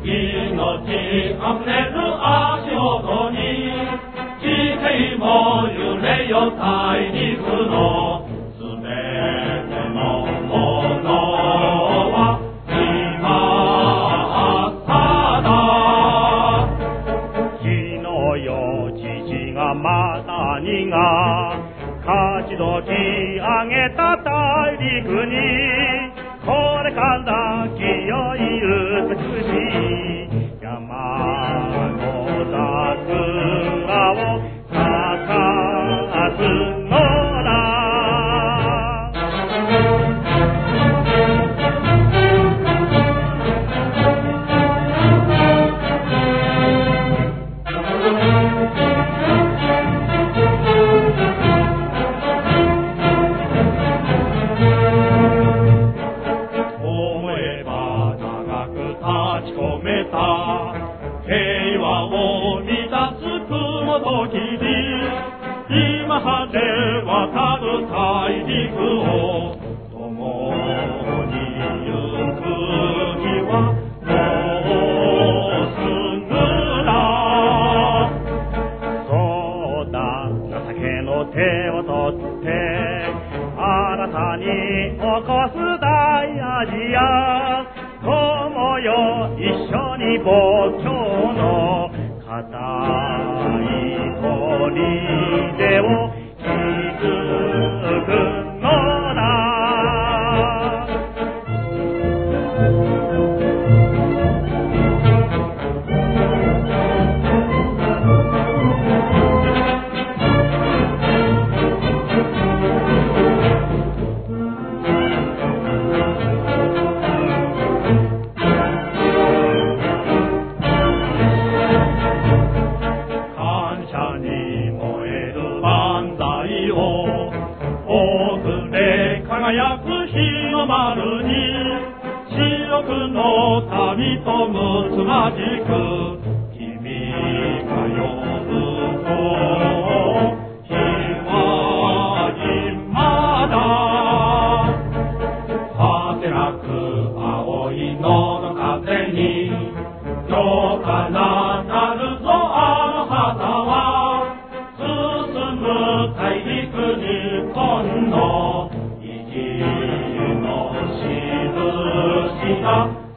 に溢れる足音に地形も揺れよ大陸のすべてのものは今朝だ。昨日よ父がまたにが勝ち時上げた大陸にこれから清ち込めた。平和を満たす雲と霧今果て渡る大陸を共に行く日はもうすぐだ。そうだ。情けの手を取って新たに起こす大アジア。よ一緒に仏教の固い万歳を奥で輝く日の丸に白くの旅とむつまじく君が呼ぶと日は今だ。果てなく青い野の風にどうかな陸に今度意地の印が